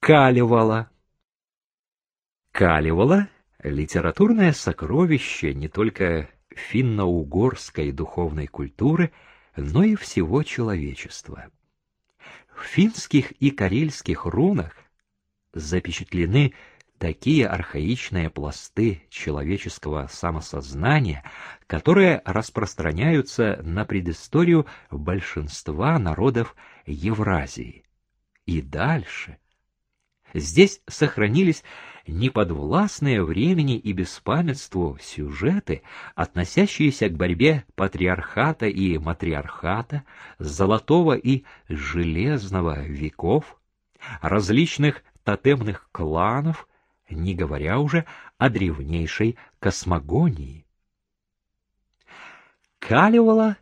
Калевала. Калевала — литературное сокровище не только финно-угорской духовной культуры, но и всего человечества. В финских и карельских рунах запечатлены такие архаичные пласты человеческого самосознания, которые распространяются на предысторию большинства народов Евразии. И дальше. Здесь сохранились неподвластные времени и беспамятству сюжеты, относящиеся к борьбе патриархата и матриархата, золотого и железного веков, различных тотемных кланов, не говоря уже о древнейшей космогонии. Калевала,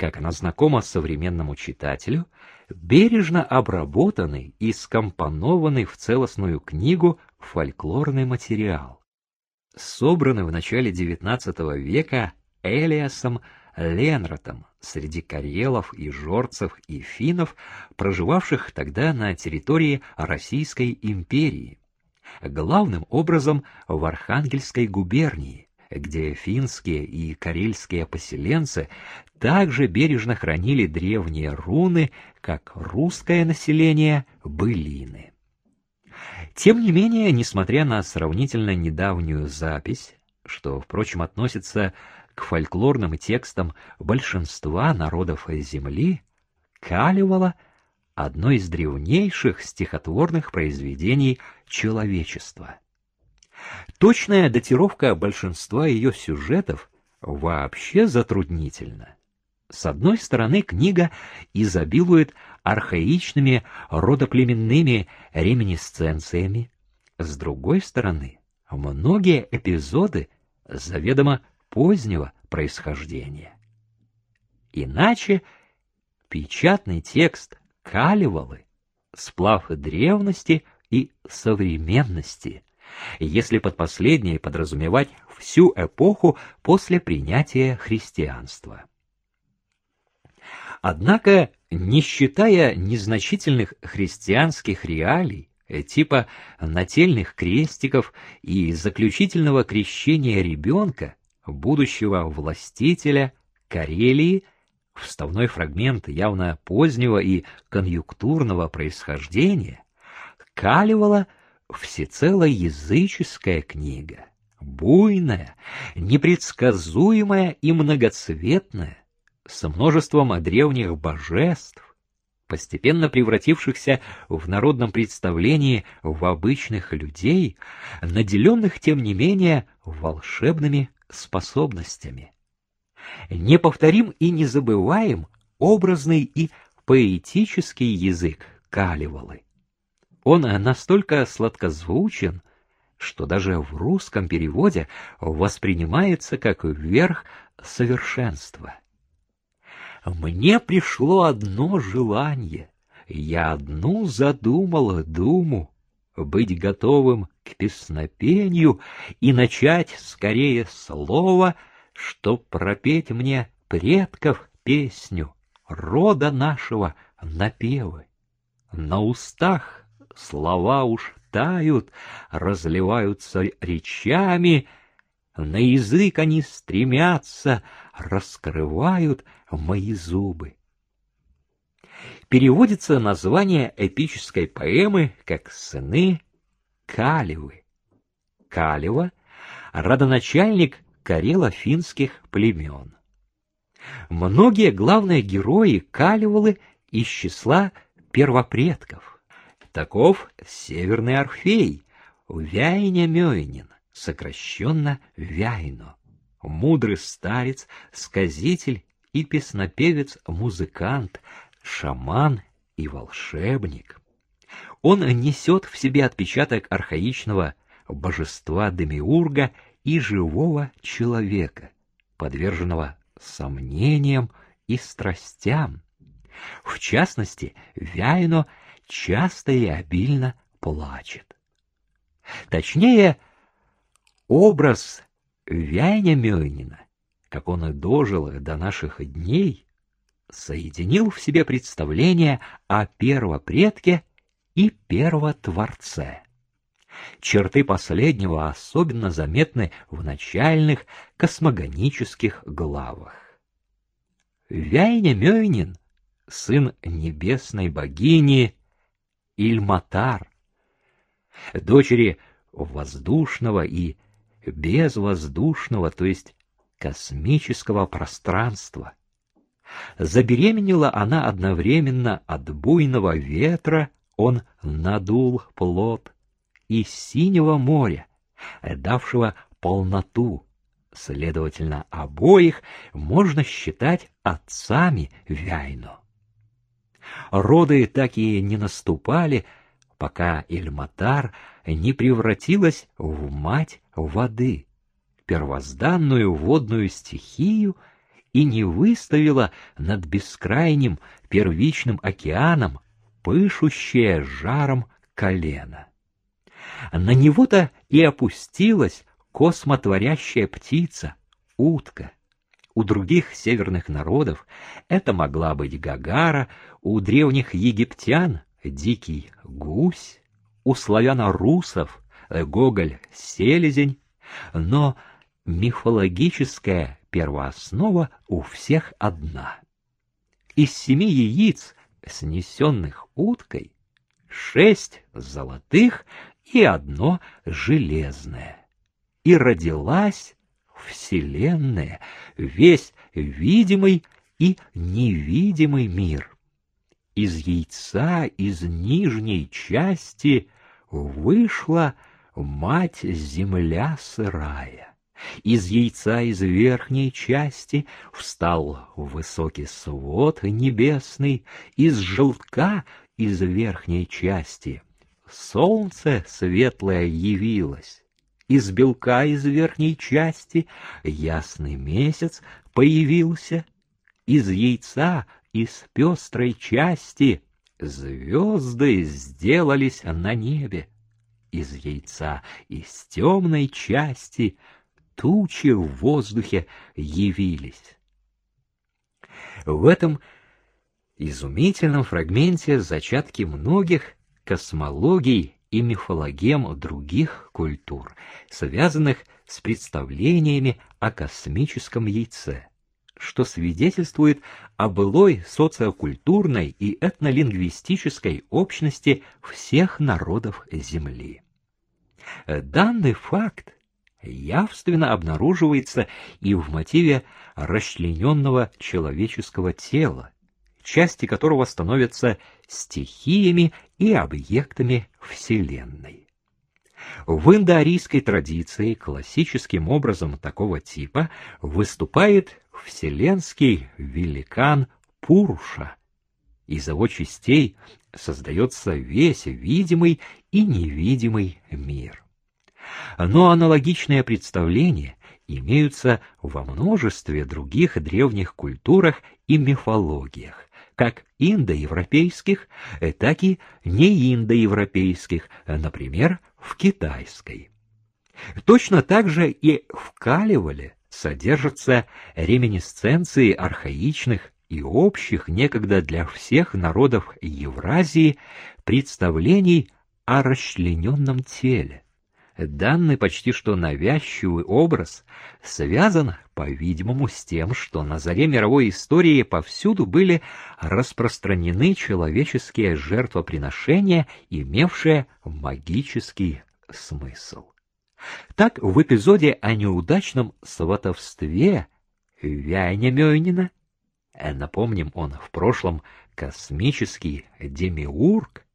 как она знакома современному читателю, бережно обработанный и скомпонованный в целостную книгу фольклорный материал, собранный в начале XIX века Элиасом Ленротом среди карелов и жорцев и финнов, проживавших тогда на территории Российской империи главным образом в Архангельской губернии, где финские и карельские поселенцы также бережно хранили древние руны, как русское население былины. Тем не менее, несмотря на сравнительно недавнюю запись, что, впрочем, относится к фольклорным текстам большинства народов Земли, Калевала — одно из древнейших стихотворных произведений человечества. Точная датировка большинства ее сюжетов вообще затруднительна. С одной стороны, книга изобилует архаичными родоплеменными реминисценциями, с другой стороны, многие эпизоды заведомо позднего происхождения. Иначе печатный текст накаливалы сплав древности и современности, если под последней подразумевать всю эпоху после принятия христианства. Однако, не считая незначительных христианских реалий, типа нательных крестиков и заключительного крещения ребенка, будущего властителя Карелии – вставной фрагмент явно позднего и конъюнктурного происхождения, Калевала всецело языческая книга, буйная, непредсказуемая и многоцветная, со множеством древних божеств, постепенно превратившихся в народном представлении в обычных людей, наделенных, тем не менее, волшебными способностями неповторим и незабываем образный и поэтический язык Калевалы. Он настолько сладкозвучен, что даже в русском переводе воспринимается как верх совершенства. Мне пришло одно желание, я одну задумал думу, быть готовым к песнопению и начать скорее слово — чтоб пропеть мне предков песню, рода нашего напевы. На устах слова уж тают, разливаются речами, на язык они стремятся, раскрывают мои зубы. Переводится название эпической поэмы как «Сыны Калевы». Калева — родоначальник карело-финских племен. Многие главные герои Калевалы из числа первопредков. Таков Северный Орфей, Вяйня Мёйнин, сокращенно Вяйно, мудрый старец, сказитель и песнопевец-музыкант, шаман и волшебник. Он несет в себе отпечаток архаичного божества Демиурга и живого человека, подверженного сомнениям и страстям. В частности, Вяйно часто и обильно плачет. Точнее, образ Вяйня Мёйнина, как он и дожил до наших дней, соединил в себе представление о первопредке и первотворце. Черты последнего особенно заметны в начальных космогонических главах. Вяйня Мёйнин, сын небесной богини Ильматар, дочери воздушного и безвоздушного, то есть космического пространства. Забеременела она одновременно от буйного ветра, он надул плод, и синего моря, давшего полноту. Следовательно, обоих можно считать отцами Вяйну. Роды так и не наступали, пока Эльматар не превратилась в мать воды, первозданную водную стихию, и не выставила над бескрайним первичным океаном пышущее жаром колено. На него-то и опустилась космотворящая птица, утка. У других северных народов это могла быть гагара, у древних египтян — дикий гусь, у славяно-русов — гоголь-селезень, но мифологическая первооснова у всех одна. Из семи яиц, снесенных уткой, шесть золотых и одно железное. И родилась Вселенная, весь видимый и невидимый мир. Из яйца, из нижней части вышла мать-земля сырая. Из яйца из верхней части встал высокий свод небесный, из желтка из верхней части солнце светлое явилось. Из белка из верхней части ясный месяц появился, из яйца из пестрой части звезды сделались на небе, из яйца из темной части тучи в воздухе явились. В этом изумительном фрагменте зачатки многих космологий и мифологем других культур, связанных с представлениями о космическом яйце, что свидетельствует о былой социокультурной и этнолингвистической общности всех народов Земли. Данный факт явственно обнаруживается и в мотиве расчлененного человеческого тела, части которого становятся стихиями и объектами Вселенной. В индоарийской традиции классическим образом такого типа выступает вселенский великан Пуруша. Из его частей создается весь видимый и невидимый мир. Но аналогичные представления имеются во множестве других древних культурах и мифологиях, как индоевропейских, так и неиндоевропейских, например, в китайской. Точно так же и в Калевале содержатся реминисценции архаичных и общих некогда для всех народов Евразии представлений о расчлененном теле. Данный почти что навязчивый образ связан, по-видимому, с тем, что на заре мировой истории повсюду были распространены человеческие жертвоприношения, имевшие магический смысл. Так в эпизоде о неудачном сватовстве Вяня Мёйнина, э, напомним, он в прошлом космический демиург,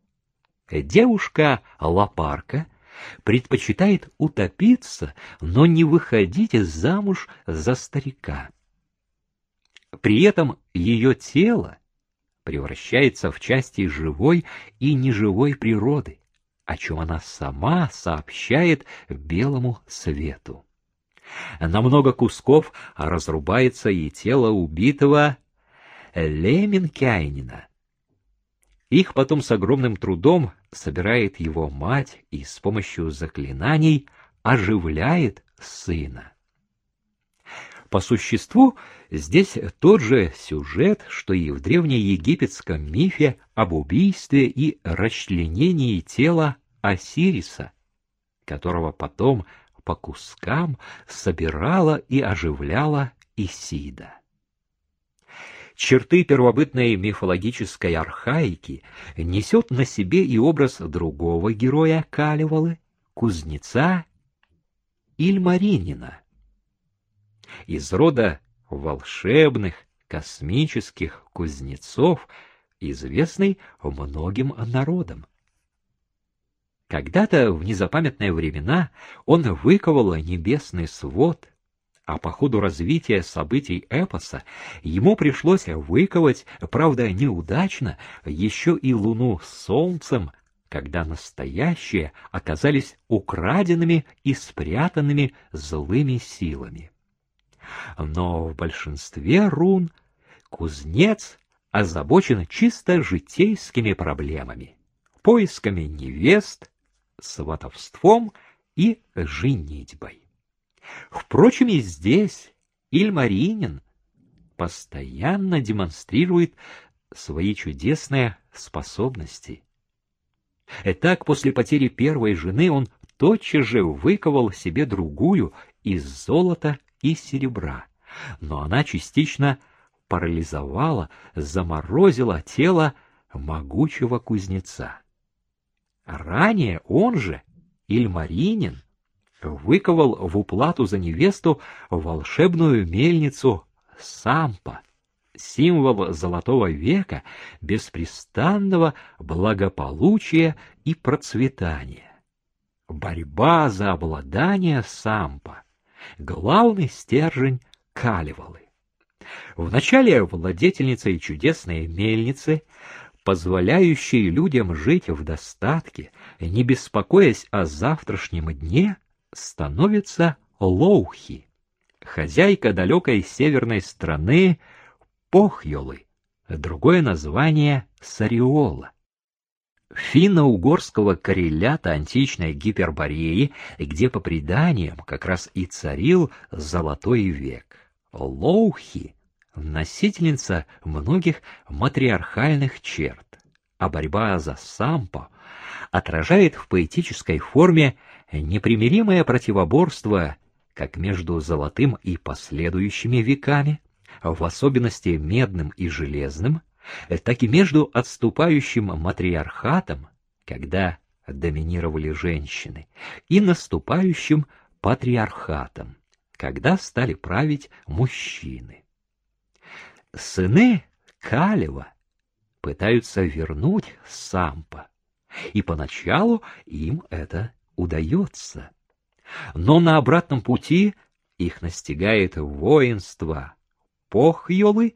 девушка Лапарка — предпочитает утопиться, но не выходить замуж за старика. При этом ее тело превращается в части живой и неживой природы, о чем она сама сообщает белому свету. На много кусков разрубается и тело убитого Леменкайнина, их потом с огромным трудом собирает его мать и с помощью заклинаний оживляет сына. По существу, здесь тот же сюжет, что и в древнеегипетском мифе об убийстве и расчленении тела Осириса, которого потом по кускам собирала и оживляла Исида. Черты первобытной мифологической архаики несет на себе и образ другого героя Калевалы, кузнеца Ильмаринина. Из рода волшебных космических кузнецов, известный многим народам. Когда-то в незапамятные времена он выковал небесный свод, а по ходу развития событий эпоса ему пришлось выковать, правда неудачно, еще и луну с солнцем, когда настоящие оказались украденными и спрятанными злыми силами. Но в большинстве рун кузнец озабочен чисто житейскими проблемами, поисками невест, сватовством и женитьбой. Впрочем, и здесь Ильмаринин постоянно демонстрирует свои чудесные способности. Итак, после потери первой жены он тотчас же выковал себе другую из золота и серебра, но она частично парализовала, заморозила тело могучего кузнеца. Ранее он же, Ильмаринин, выковал в уплату за невесту волшебную мельницу Сампа, символ золотого века, беспрестанного благополучия и процветания. Борьба за обладание Сампа — главный стержень Калевалы. Вначале владетельницей чудесной мельницы позволяющий людям жить в достатке, не беспокоясь о завтрашнем дне, становится Лоухи, хозяйка далекой северной страны Похьолы, другое название Сариола. Финно-угорского коррелята античной Гипербореи, где по преданиям как раз и царил золотой век. Лоухи носительница многих матриархальных черт, а борьба за сампо отражает в поэтической форме непримиримое противоборство как между золотым и последующими веками, в особенности медным и железным, так и между отступающим матриархатом, когда доминировали женщины, и наступающим патриархатом, когда стали править мужчины. Сыны Калева пытаются вернуть Сампа, и поначалу им это удается. Но на обратном пути их настигает воинство Похьолы,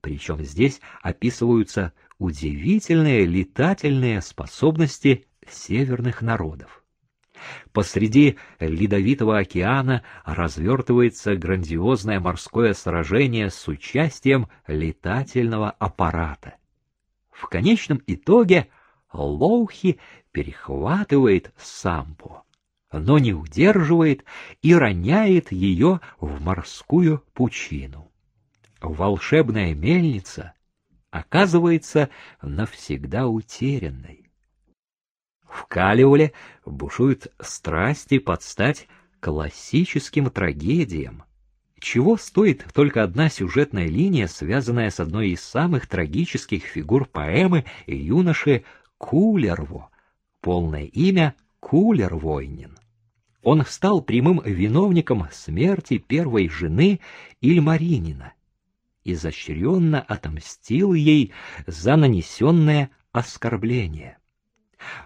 причем здесь описываются удивительные летательные способности северных народов. Посреди ледовитого океана развертывается грандиозное морское сражение с участием летательного аппарата. В конечном итоге Лоухи перехватывает сампу, но не удерживает и роняет ее в морскую пучину. Волшебная мельница оказывается навсегда утерянной. В Калиоле бушуют страсти под стать классическим трагедиям. Чего стоит только одна сюжетная линия, связанная с одной из самых трагических фигур поэмы юноши Кулерво, полное имя Кулер-Войнин. Он стал прямым виновником смерти первой жены Ильмаринина, изощренно отомстил ей за нанесенное оскорбление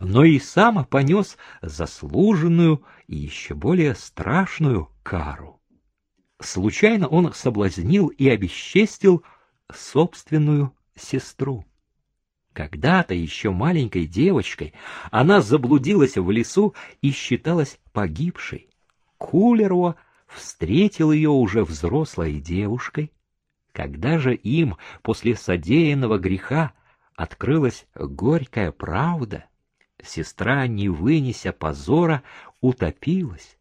но и сам понес заслуженную и еще более страшную кару. Случайно он соблазнил и обесчестил собственную сестру. Когда-то еще маленькой девочкой она заблудилась в лесу и считалась погибшей. Кулерова встретил ее уже взрослой девушкой. Когда же им после содеянного греха открылась горькая правда, сестра, не вынеся позора, утопилась.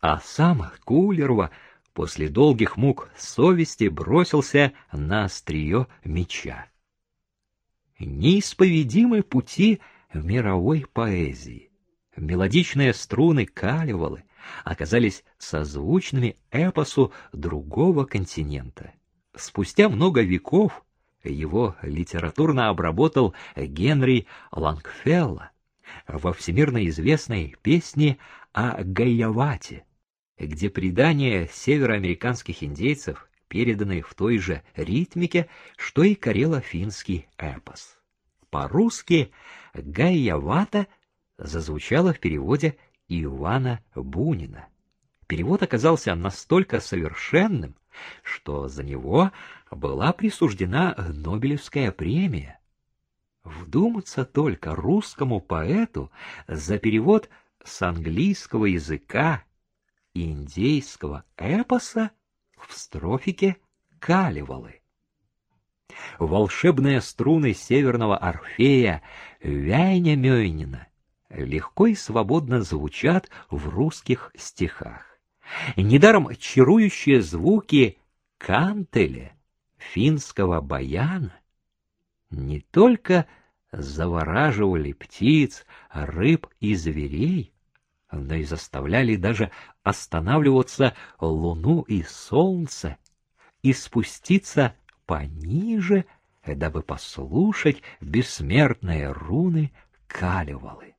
А сам Кулерова после долгих мук совести бросился на острие меча. Неисповедимы пути мировой поэзии. Мелодичные струны калевалы оказались созвучными эпосу другого континента. Спустя много веков его литературно обработал Генри Лангфелло во всемирно известной песне о Гайявате, где предания североамериканских индейцев переданы в той же ритмике, что и карело-финский эпос. По-русски «Гайявата» зазвучало в переводе Ивана Бунина. Перевод оказался настолько совершенным, что за него была присуждена Нобелевская премия. Вдуматься только русскому поэту за перевод с английского языка индейского эпоса в строфике Калевалы. Волшебные струны северного Орфея Вяйня Мёйнина легко и свободно звучат в русских стихах. Недаром чарующие звуки кантеля, финского баяна, не только завораживали птиц, рыб и зверей, но и заставляли даже останавливаться луну и солнце и спуститься пониже, дабы послушать бессмертные руны Калевалы.